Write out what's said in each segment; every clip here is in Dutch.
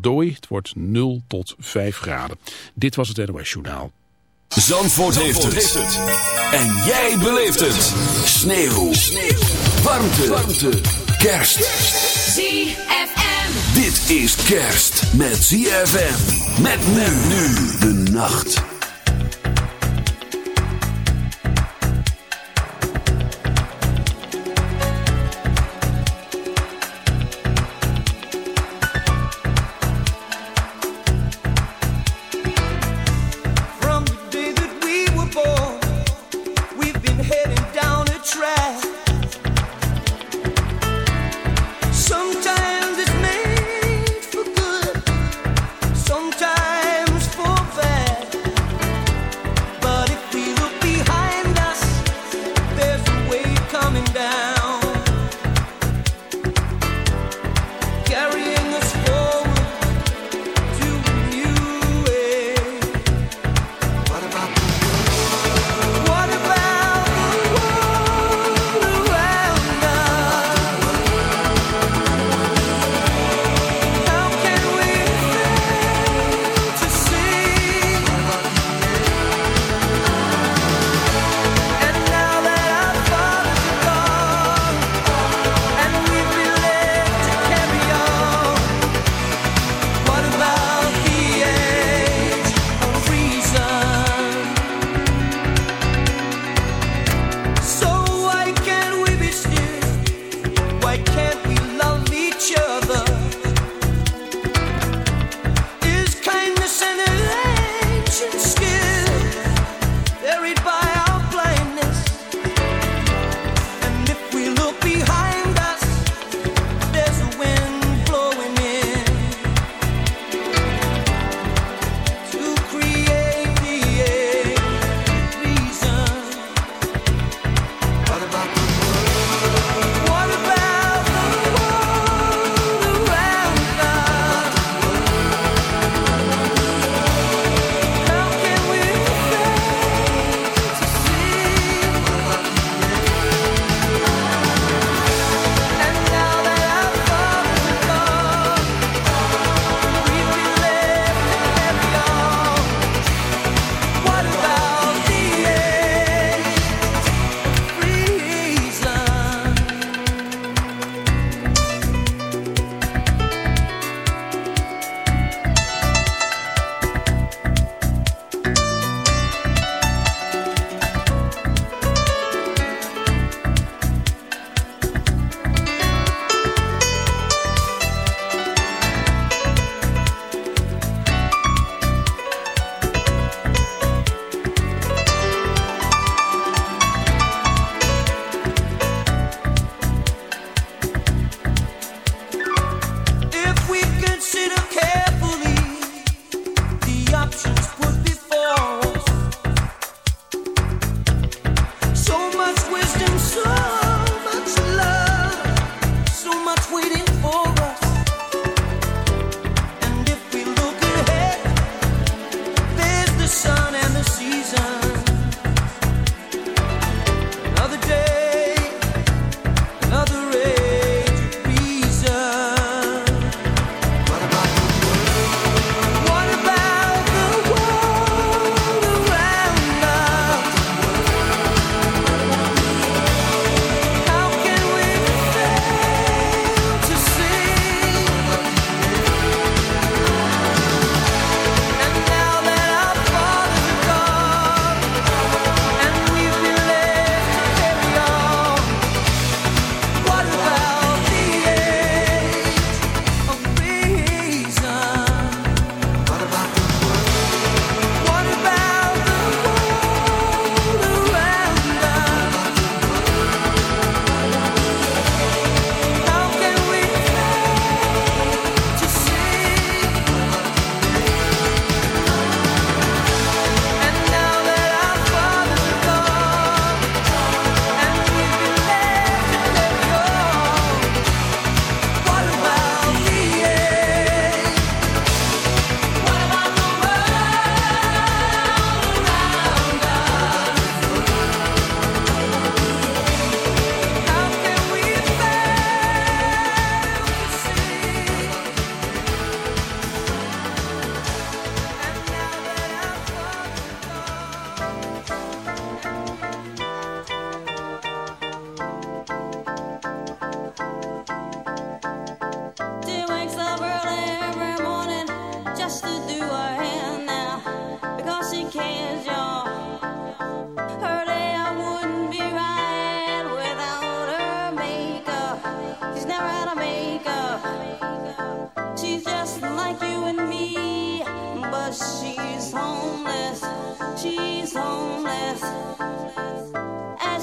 dooi. Het wordt 0 tot 5 graden. Dit was het NOS Journaal. Zandvoort, heeft, het. En jij beleeft het. Sneeuw. Sneeuw. Warmte. Warmte. Kerst. ZFM. Dit is kerst met ZFM. Met men nu de nacht.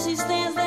she stands there.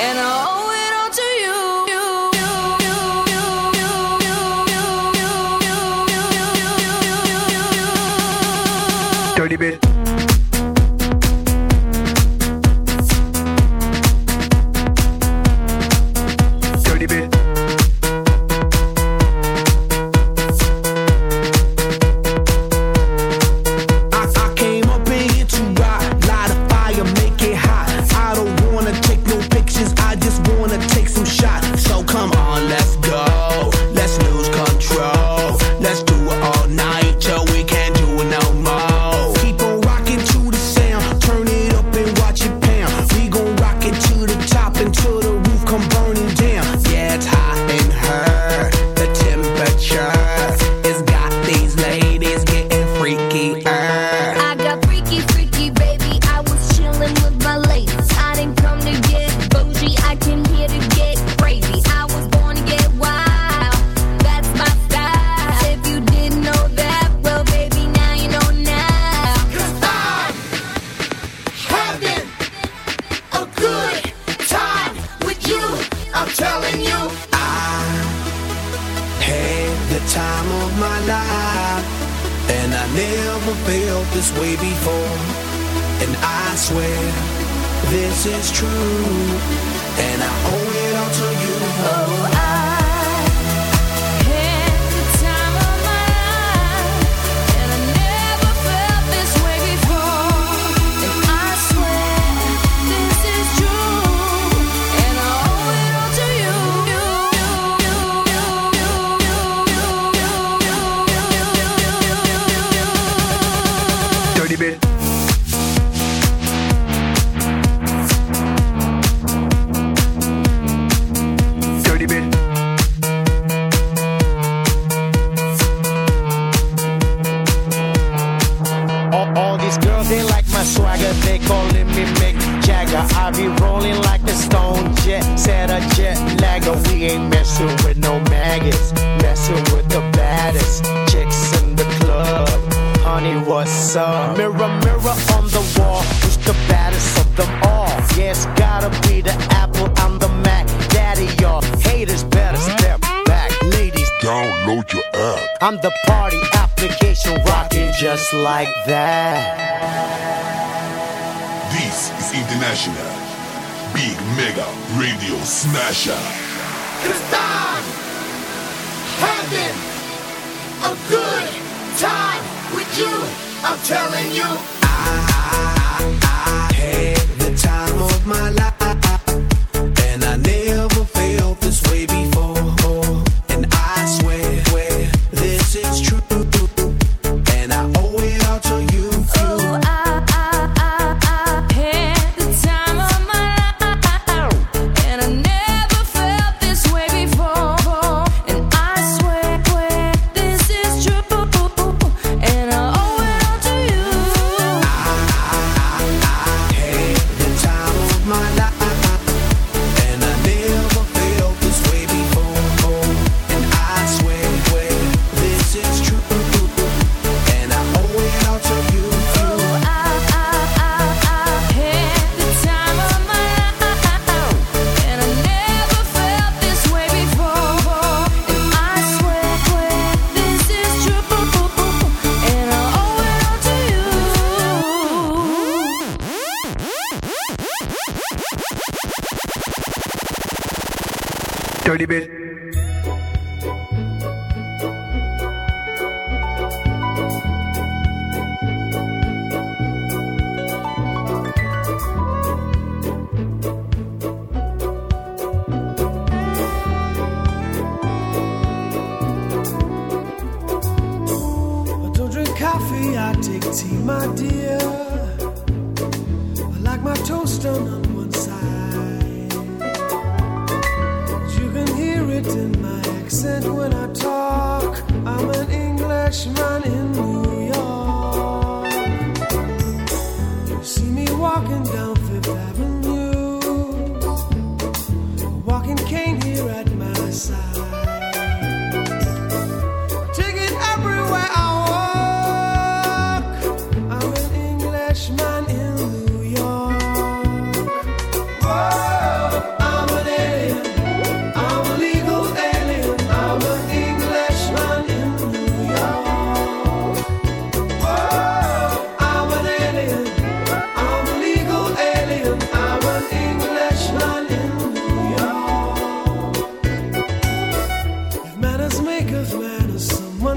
and oh like that. This is International Big Mega Radio Smasher.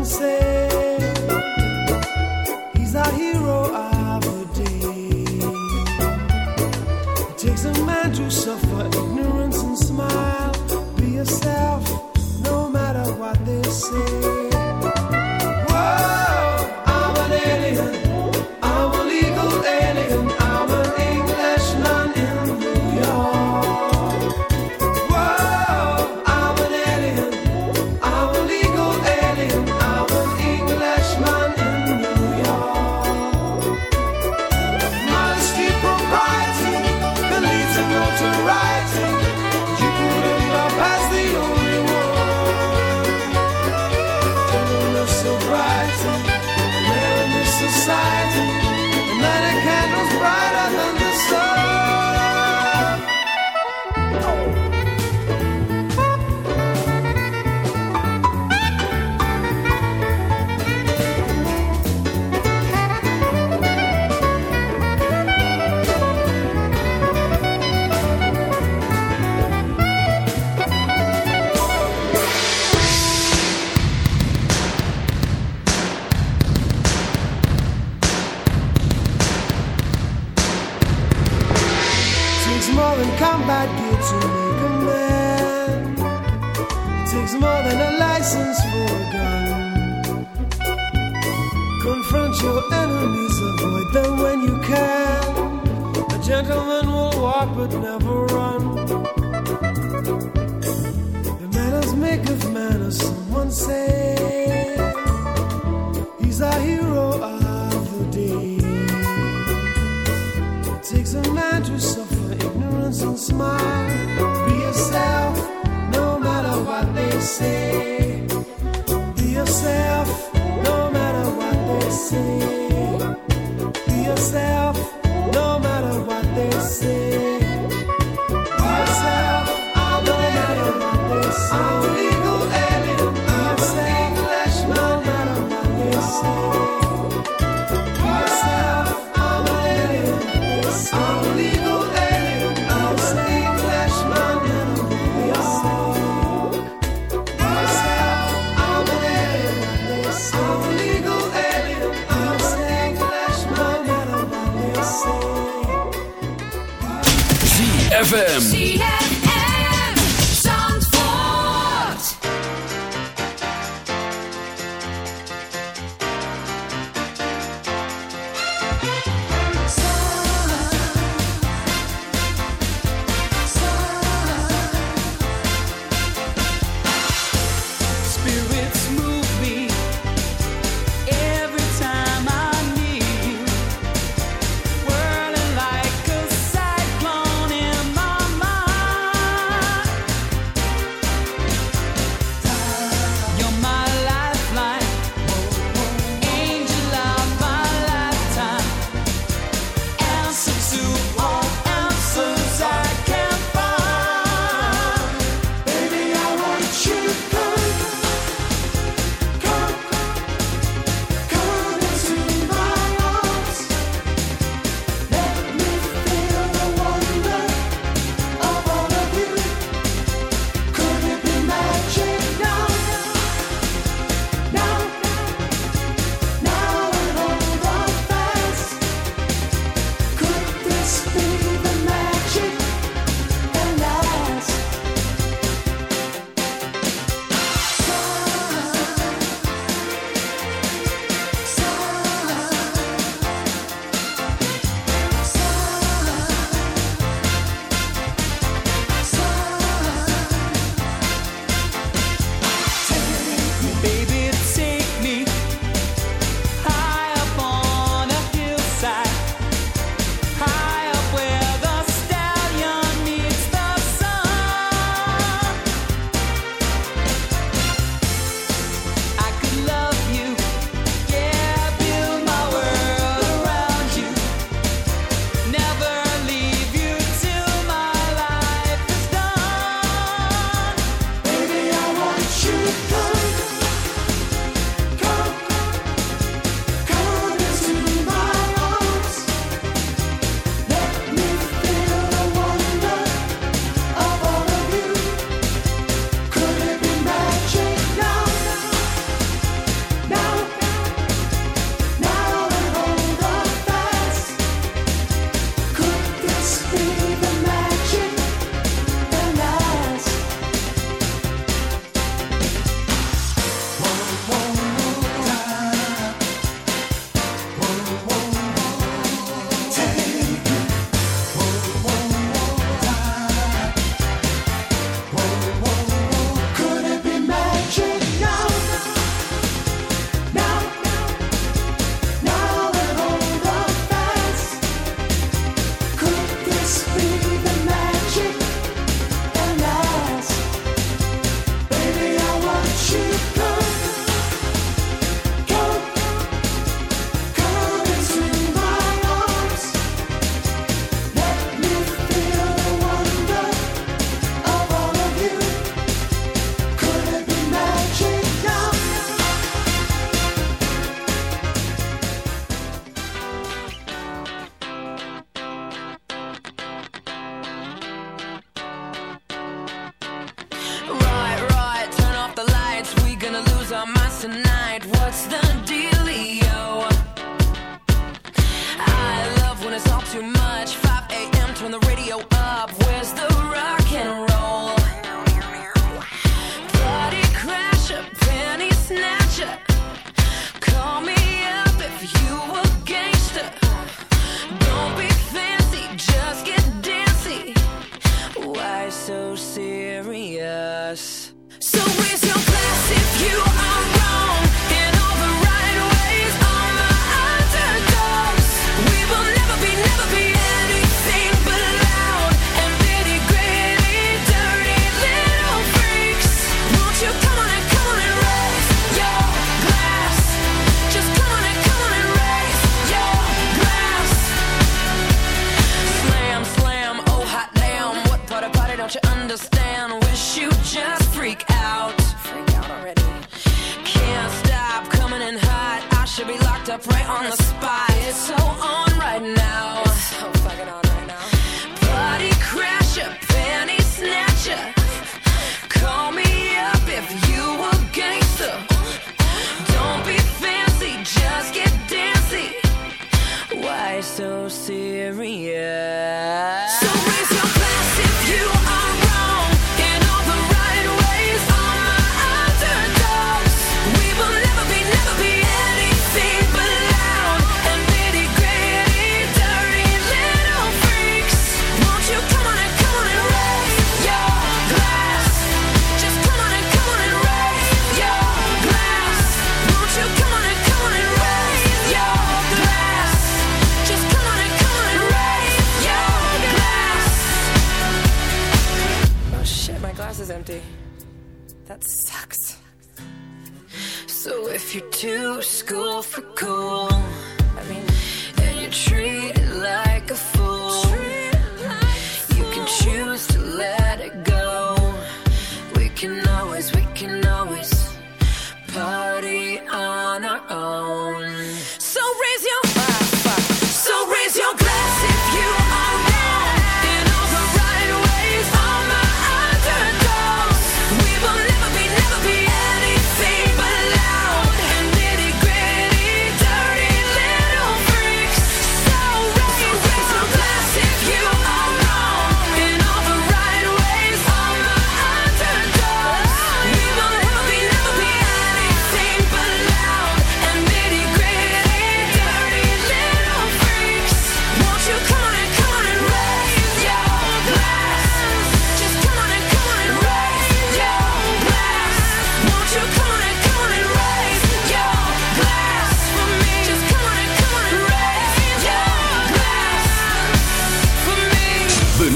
say and smile. Be yourself, no matter what they say.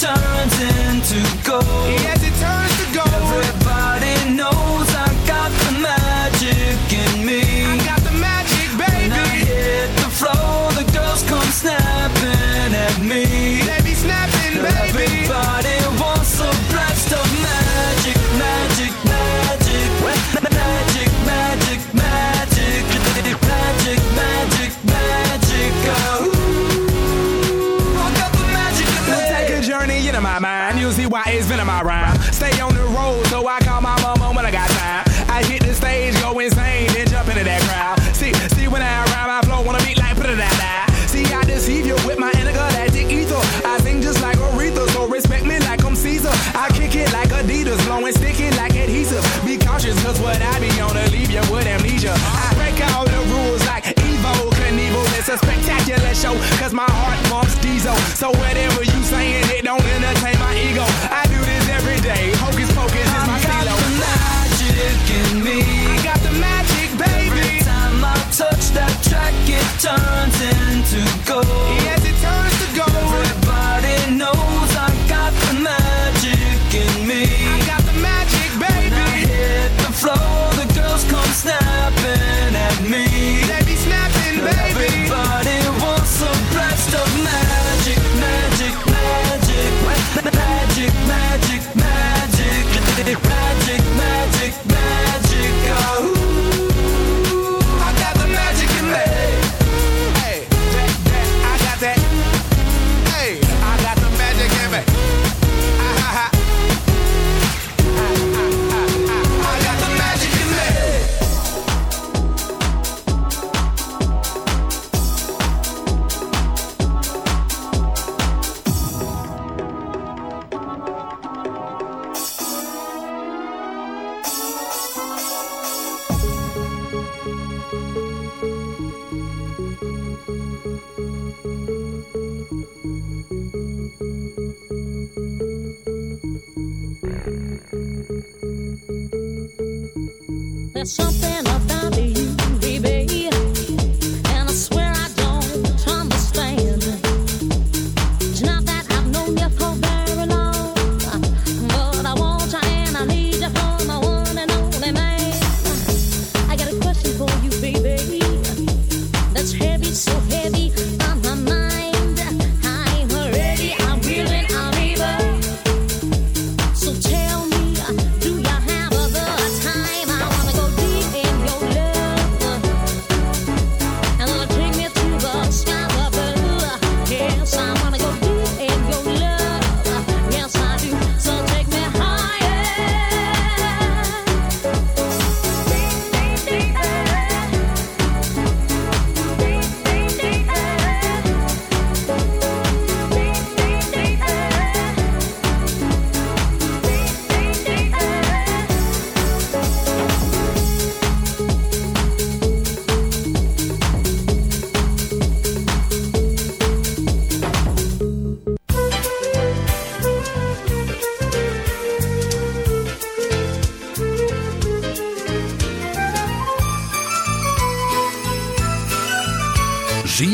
Turns into gold.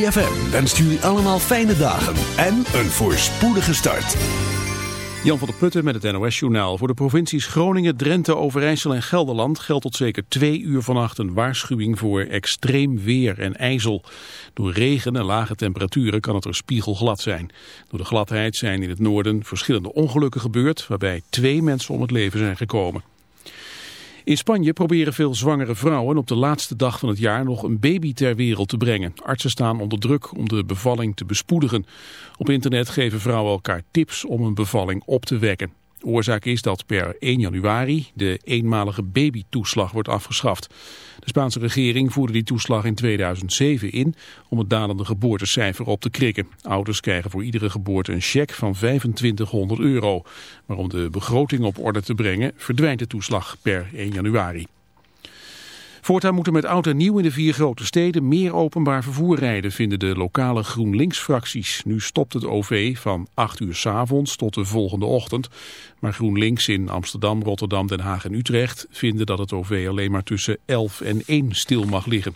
ZFM wenst jullie allemaal fijne dagen en een voorspoedige start. Jan van der Putten met het NOS-journaal. Voor de provincies Groningen, Drenthe, Overijssel en Gelderland geldt tot zeker twee uur vannacht een waarschuwing voor extreem weer en ijzel. Door regen en lage temperaturen kan het er spiegelglad zijn. Door de gladheid zijn in het noorden verschillende ongelukken gebeurd, waarbij twee mensen om het leven zijn gekomen. In Spanje proberen veel zwangere vrouwen op de laatste dag van het jaar nog een baby ter wereld te brengen. Artsen staan onder druk om de bevalling te bespoedigen. Op internet geven vrouwen elkaar tips om een bevalling op te wekken. Oorzaak is dat per 1 januari de eenmalige babytoeslag wordt afgeschaft. De Spaanse regering voerde die toeslag in 2007 in om het dalende geboortecijfer op te krikken. Ouders krijgen voor iedere geboorte een cheque van 2500 euro. Maar om de begroting op orde te brengen verdwijnt de toeslag per 1 januari. Voortaan moeten met oud en nieuw in de vier grote steden meer openbaar vervoer rijden, vinden de lokale GroenLinks-fracties. Nu stopt het OV van 8 uur s avonds tot de volgende ochtend. Maar GroenLinks in Amsterdam, Rotterdam, Den Haag en Utrecht vinden dat het OV alleen maar tussen 11 en 1 stil mag liggen.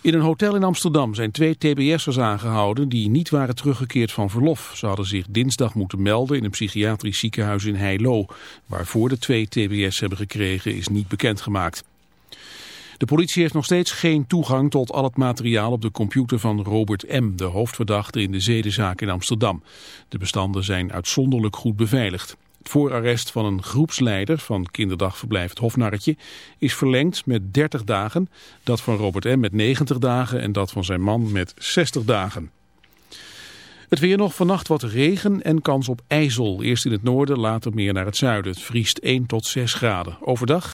In een hotel in Amsterdam zijn twee TBS'ers aangehouden die niet waren teruggekeerd van verlof. Ze hadden zich dinsdag moeten melden in een psychiatrisch ziekenhuis in Heilo. Waarvoor de twee TBS hebben gekregen is niet bekendgemaakt. De politie heeft nog steeds geen toegang tot al het materiaal op de computer van Robert M., de hoofdverdachte in de zedenzaak in Amsterdam. De bestanden zijn uitzonderlijk goed beveiligd. Het voorarrest van een groepsleider van kinderdagverblijf Het Hofnarretje is verlengd met 30 dagen, dat van Robert M. met 90 dagen en dat van zijn man met 60 dagen. Het weer nog vannacht wat regen en kans op ijzel. Eerst in het noorden, later meer naar het zuiden. Het vriest 1 tot 6 graden. Overdag